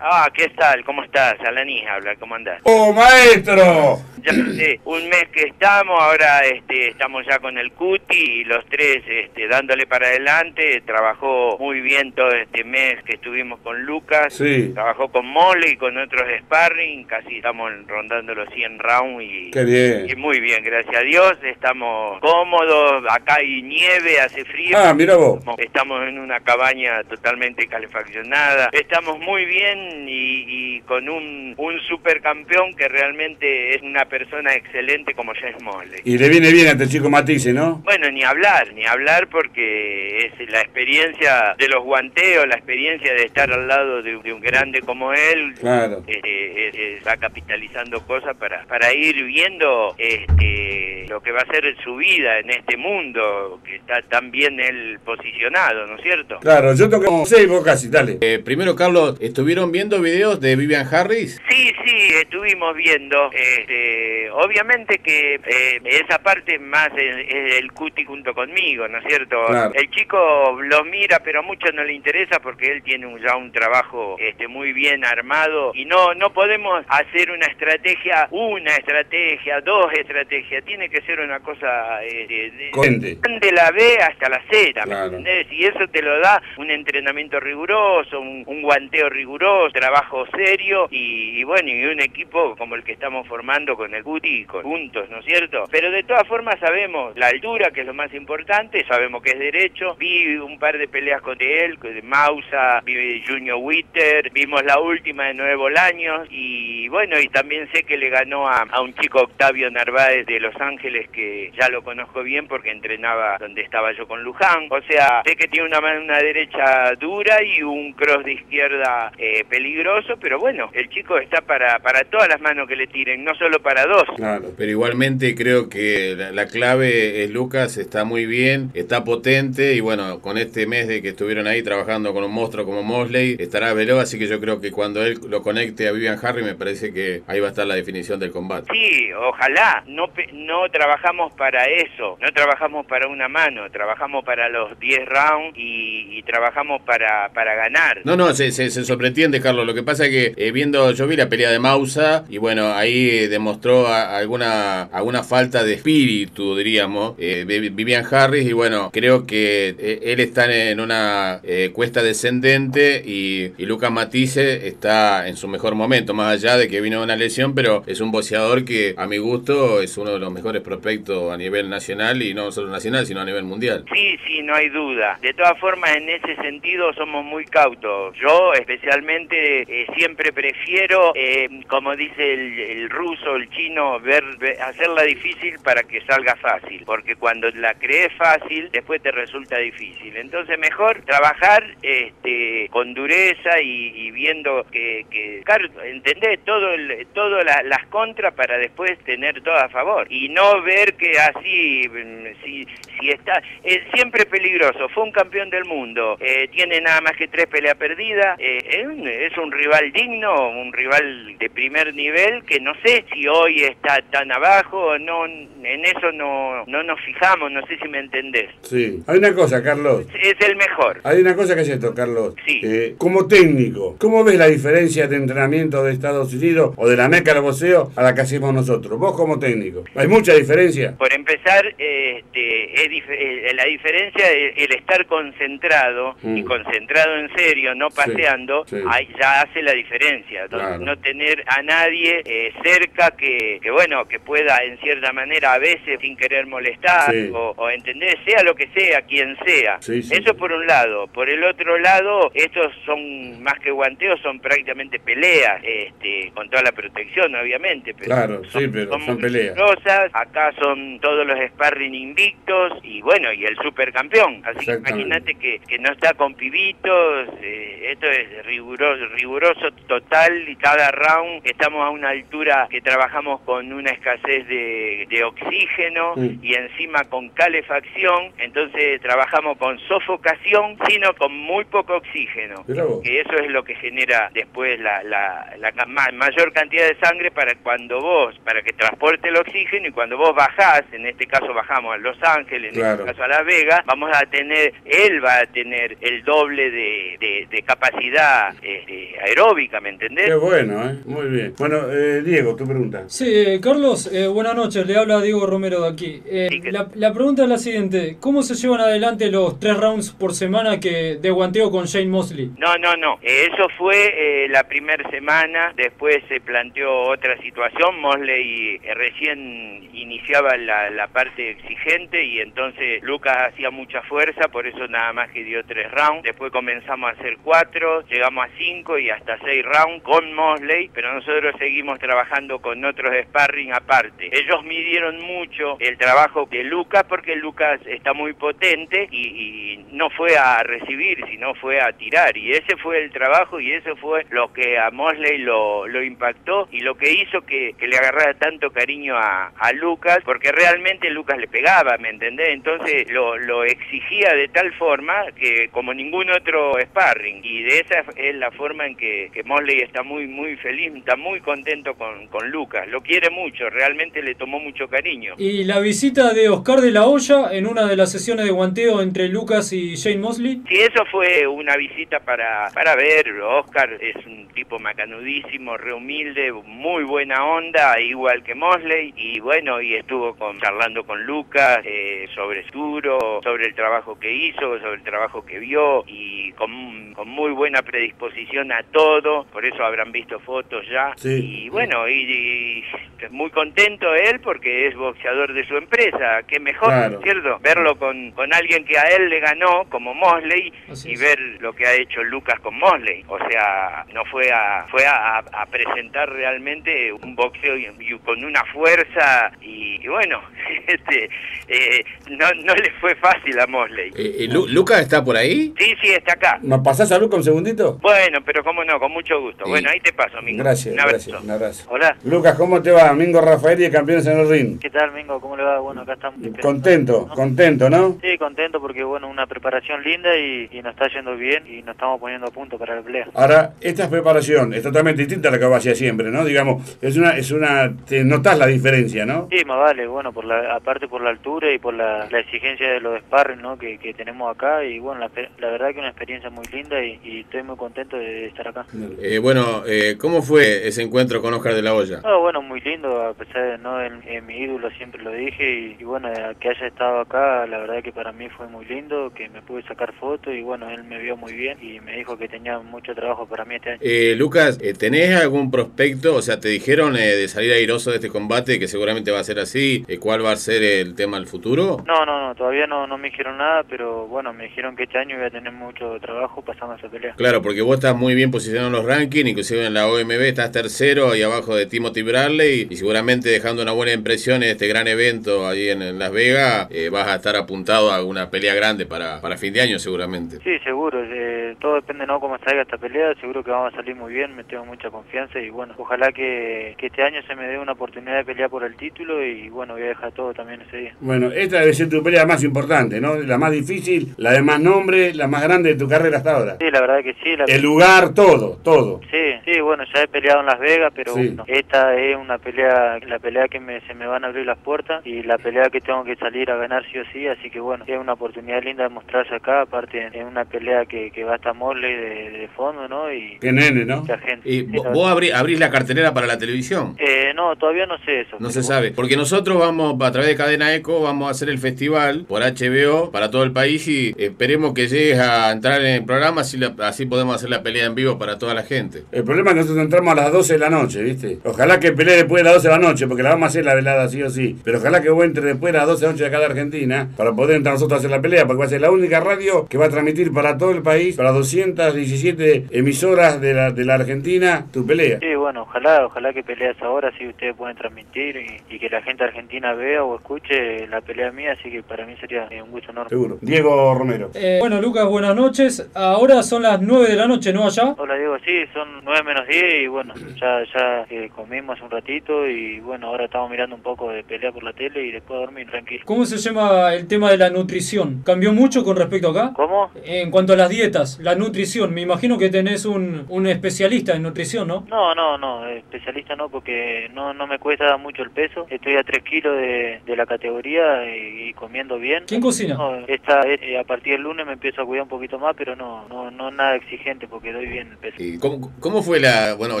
Ah, ¿qué tal? ¿Cómo estás? Alaní habla, ¿cómo andás? ¡Oh, maestro! Ya hace un mes que estamos, ahora este, estamos ya con el Cuti y los tres este, dándole para adelante. Trabajó muy bien todo este mes que estuvimos con Lucas. Sí. Trabajó con Mole y con otros sparring. Casi estamos rondando los 100 rounds y, Qué bien. y muy bien, gracias a Dios. Estamos cómodos, acá hay nieve, hace frío. Ah, mira vos. Estamos en una cabaña totalmente calefaccionada. Estamos muy bien y, y con un, un supercampeón que realmente es una persona excelente como James Mosley. Y le viene bien a este chico Matisse, ¿no? Bueno, ni hablar, ni hablar porque es la experiencia de los guanteos, la experiencia de estar al lado de, de un grande como él. Claro. eh, eh, eh, está capitalizando cosas para, para ir viendo este, lo que va a ser su vida en este mundo, que está tan bien él posicionado, ¿no es cierto? Claro, yo toqué seis vos casi, dale. Eh, primero, Carlos, ¿estuvieron viendo videos de Vivian Harris? Sí, sí, estuvimos viendo. Este, obviamente que eh, esa parte más es, es el cuti junto conmigo, ¿no es cierto? Claro. El chico lo mira, pero a muchos no le interesa porque él tiene un- ya un trabajo este, muy bien armado y no no podemos hacer una estrategia, una estrategia, dos estrategias. Tiene que ser una cosa eh, de, de- la B hasta la Z, ¿me Claro. entendés? Y eso te lo da un entrenamiento riguroso, un, un guanteo riguroso, trabajo serio y, y bueno, y un equipo como el que estamos formando con el Guti, con juntos, ¿no es cierto? Pero de todas formas sabemos la altura, que es lo más importante, sabemos que es derecho. Vi un par de peleas con él, con Mausa, vi Junior Witter, vimos la última de Nueve Bolaños y bueno, y también sé que le ganó a, a un chico Octavio Narváez de Los Ángeles que ya lo conozco bien porque entrenaba donde estaba yo con Luján. O sea, sé que tiene una una derecha dura y un cross de izquierda eh, peligroso, pero bueno, el chico está para, para todas las manos que le tiren, no solo para dos. Claro. Pero igualmente creo que la, la clave es Lucas, está muy bien, está potente y bueno, con este mes de que estuvieron ahí trabajando con un monstruo como Mosley, estará veloz, así que yo creo que cuando él lo conecte a Vivian Harris me parece que ahí va a estar la definición del combate. Sí, ojalá. No, no trabajamos para eso. No trabajamos para una mano. Trabajamos para los 10 rounds y, y trabajamos para, para ganar. No, no, se, se, se sobreentiende, Carlos. Lo que pasa es que eh, viendo, yo vi la pelea de Mausa y bueno, ahí eh, demostró a- alguna, alguna falta de espíritu, diríamos, eh, Vi- Vivian Harris y bueno, creo que eh, él está en una cuesta descendente y, y Lucas Matisse está en su mejor momento, más allá de que vino una lesión, pero es un boxeador que a mi gusto es uno de los mejores prospectos a nivel nacional y no solo nacional, sino a nivel mundial. Sí, sí, no hay duda. De todas formas, en ese sentido somos muy cautos. Yo especialmente eh, siempre prefiero, eh, como dice el, ruso, el chino, ver, hacerla difícil para que salga fácil. Porque cuando la crees fácil, después te resulta difícil. Entonces mejor trabajar este, con dureza y, y viendo que, que claro, entendés todo el, todo la- las contras para después tener todo a favor. Y no ver que así, mm, si, si está, es siempre peligroso, fue un campeón del mundo, eh, tiene nada más que tres peleas perdidas, eh, es, un, es un rival digno, un rival de primer nivel que no sé si hoy está tan abajo, no, en eso no, no nos fijamos, no sé si me entendés. Sí. Hay una cosa, Carlos. Es el mejor. Hay una cosa que es esto, Carlos. Sí. Eh, como técnico, ¿cómo ves la diferencia de entrenamiento de Estados Unidos o de la meca del boxeo a la que hacemos nosotros? Vos como técnico. ¿Hay mucha diferencia? Por empezar, este, es dif- eh, la diferencia es el estar concentrado Mm. y concentrado en serio, no paseando, sí. ahí ya hace la diferencia. No- Claro. No tener a nadie eh, cerca que, que, bueno, que pueda en cierta manera a veces sin querer molestar Sí. o, o entender, sea lo que sea, quien sea. Eso por un lado. Por el otro lado, estos son más que guanteos, son prácticamente peleas, este, con toda la protección, obviamente. Pero Claro, sí, pero son peleas. peligrosas. Acá son todos los sparring invictos y bueno, y el supercampeón. Así que imagínate que, que no está con pibitos, eh, esto es riguroso, riguroso total y cada round estamos a una altura que trabajamos con una escasez de, de oxígeno y encima con calefacción, entonces trabajamos con sofocación, sino con muy poco oxígeno que eso es lo que genera después la, la, la ca- ma- mayor cantidad de sangre para cuando vos, para que transporte el oxígeno y cuando vos bajás, en este caso bajamos a Los Ángeles, en Claro. este caso a Las Vegas, vamos a tener, él va a tener el doble de, de- de capacidad eh, este, aeróbica, ¿me entendés? Qué bueno, ¿eh? Muy bien. Bueno, eh, Diego, tu pregunta. Sí, Carlos, eh, buenas noches, le habla Diego Romero de aquí. Eh, Sí, que- la, la pregunta es la siguiente, ¿cómo se llevan adelante los tres rounds por semana que de guanteo con Shane Mosley? No, no, no. Eh, eso fue eh, la primera semana. Después se planteó otra situación. Mosley eh, recién iniciaba la, parte exigente y entonces Lucas hacía mucha fuerza, por eso nada más que dio tres rounds. Después comenzamos a hacer cuatro, llegamos a cinco y hasta seis rounds con Mosley, pero nosotros seguimos trabajando con otros sparring aparte. Ellos midieron mucho el trabajo de Lucas porque Lucas está muy potente y, no fue a recibir, sino fue a tirar. Y ese fue el trabajo y eso fue lo que a Mosley lo, lo impactó y lo que hizo que, que le agarrara tanto cariño a, a Lucas, porque realmente Lucas le pegaba, ¿me entendés? Entonces lo, lo exigía de tal forma que como ningún otro sparring. Y de esa es la forma en que, que Mosley está muy, muy feliz, está muy contento con, con Lucas. Lo quiere mucho, realmente le tomó mucho cariño. Y la visita de Oscar de la Hoya en una de las sesiones de guanteo entre Lucas y Shane Mosley. Sí, eso fue una visita para, para ver. Oscar es un tipo macanudísimo, humilde, muy buena onda, igual que Mosley. Y bueno, y estuvo con, charlando con Lucas eh, sobre Suro, sobre el trabajo que hizo, sobre el trabajo que vio y con, con muy buena predisposición a todo. Por eso habrán visto fotos ya. Sí. Y bueno, y, y muy contento él porque es boxeador de su empresa. Qué mejor, Claro. ¿cierto? Verlo con, con alguien que a él le ganó, como Mosley, Así y es. ver lo que ha hecho Lucas con Mosley. O sea, no fue a fue a, a presentar realmente un boxeo y, y con una fuerza y, y bueno, este eh, no, no le fue fácil a Mosley. Eh, eh, Lu- ¿Lucas está por ahí? Sí, sí, está acá. ¿Nos pasás a Luca un segundito? Bueno, pero cómo no, con mucho gusto. Sí. Bueno, ahí te paso, Mingo. Gracias, Un abrazo. gracias, un abrazo. Hola, Lucas, ¿cómo te va? Mingo Rafael y campeones en el ring. ¿qué tal, Mingo? ¿Cómo le va? Bueno, acá estamos. Contento, ¿No? contento, ¿no? Sí, contento porque, bueno, una preparación linda y, y nos está yendo bien y nos estamos poniendo a punto para la pelea. Ahora, esta preparación es totalmente distinta a la que vos hacías siempre, ¿no? Digamos, es una, es una, te notas la diferencia, ¿no? Sí, más vale, bueno, por la, aparte por la altura y por la, la exigencia de los sparring, ¿no? Que, que tenemos acá y, bueno, la, pe- la verdad que una experiencia muy linda y, y estoy muy contento de estar acá. Eh, bueno, eh, ¿cómo fue ese encuentro con Oscar de la Hoya? No, bueno, muy lindo, a pesar de no en, en mi ídolo siempre lo dije y, y bueno, que haya estado acá, la verdad que para mí fue muy lindo, que me pude sacar fotos y bueno, él me vio muy bien y me dijo que tenía mucho trabajo para mí este año. Eh, Lucas, eh, ¿tenés algún prospecto? O sea, ¿te dijeron eh, de salir airoso de este combate, que seguramente va a ser así? Eh, ¿Cuál va a ser el tema del futuro? No, no, no, todavía no, no me dijeron nada, pero bueno, me dijeron que este año voy a tener mucho trabajo pasando esa pelea. Claro, porque vos estás muy bien posicionado en los rankings, inclusive en la OMB estás tercero ahí abajo de Timothy Bradley y seguramente dejando una buena impresión en este gran evento ahí en, en Las Vegas, eh, vas a estar apuntado a una pelea grande para, para fin de año seguramente. Sí, seguro, eh, todo depende no cómo salga esta pelea, seguro que vamos a salir muy bien, me tengo mucha confianza y bueno, ojalá que, que este año se me dé una oportunidad de pelear por el título y bueno, voy a dejar todo también ese día. Bueno, esta debe ser tu pelea más importante, ¿no? La más difícil, la de más nombre, la más grande de tu carrera hasta ahora. Sí, la verdad que sí, la El lugar, todo, todo. Sí, sí, bueno, ya he peleado en Las Vegas, pero Sí. bueno, esta es una pelea, la pelea que me, se me van a abrir las puertas y la pelea que tengo que salir a ganar sí o sí, así que bueno, es una oportunidad linda de mostrarse acá, aparte es una pelea que, que va a estar Morley de, de fondo, ¿no? Y Qué nene, ¿no? mucha gente. ¿Y Sí, vos abrí- abrís la cartelera para la televisión? Eh, no, todavía no sé eso. No se bueno. sabe, porque nosotros vamos a través de Cadena Eco, vamos a hacer el festival por HBO para todo el país y esperemos que llegues a entrar en el programa, así, la- así podemos hacer la pelea en vivo para toda la gente. El problema es que nosotros entramos a las 12 de la noche, ¿viste? Ojalá que pelee después de las 12 de la noche, porque la vamos a hacer la velada sí o sí. Pero ojalá que vos entres después de las 12 de la noche de acá de Argentina, para poder entrar nosotros a hacer la pelea, porque va a ser la única radio que va a transmitir para todo el país, para 217 emisoras de la, de la Argentina, tu pelea. Sí, bueno, ojalá, ojalá que peleas ahora, así ustedes pueden transmitir y, y que la gente argentina vea o escuche la pelea mía, así que para mí sería eh, un gusto enorme. Seguro. Diego Romero. Eh, bueno, Lucas, buenas noches. Ahora son las 9 de la noche, ¿no allá? Hola Diego, sí, son nueve menos menos 10 y bueno, ya, ya eh, comimos hace un ratito y bueno, ahora estamos mirando un poco de pelea por la tele y después dormir tranquilo. ¿Cómo se llama el tema de la nutrición? ¿Cambió mucho con respecto acá? ¿Cómo? En cuanto a las dietas, la nutrición, me imagino que tenés un, un especialista en nutrición, ¿no? No, no, no, especialista no, porque no, no me cuesta mucho el peso. Estoy a 3 kilos de, de la categoría y, y comiendo bien. ¿Quién cocina? No, esta, eh, a partir del lunes me empiezo a cuidar un poquito más, pero no, no, no nada exigente porque doy bien el peso. ¿Y cómo, cómo fue la...? Bueno,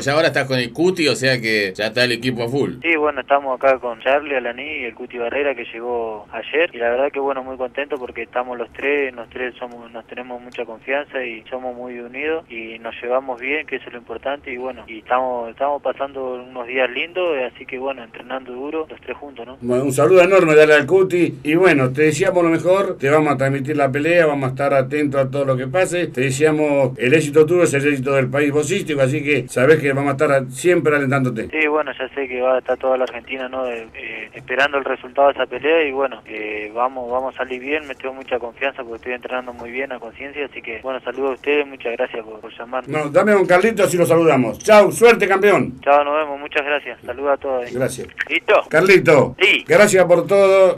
ya ahora estás con el Cuti, o sea que ya está el equipo a full. Sí, bueno, estamos acá con Charlie Alaní y el Cuti Barrera que llegó ayer y la verdad que bueno, muy contento porque estamos los tres, los tres somos, nos tenemos mucha confianza y somos muy unidos y nos llevamos bien, que eso es lo importante y bueno, y estamos, estamos pasando unos días lindos, así que bueno, entrenando duro los tres juntos, ¿no? Bueno, un saludo enorme, dale al Cuti. Y bueno, te deseamos lo mejor, te vamos a transmitir la pelea, vamos a estar atentos a todo lo que pase. Te deseamos el éxito tuyo, es el éxito del país vocístico, así que sabes que vamos a estar siempre alentándote. Sí, bueno, ya sé que va a estar toda la Argentina, ¿no? Eh, eh, esperando el resultado de esa pelea y bueno, eh, vamos, vamos a salir bien, me tengo mucha confianza porque estoy entrenando muy bien a conciencia, así que bueno, saludos a ustedes, muchas gracias por, por llamarme. No, dame un Carlitos y lo saludamos. Chau, suerte campeón. Chao, nos vemos, muchas gracias, saludos a todos. Gracias. ¿Listo? Carlito, Sí. gracias por todo.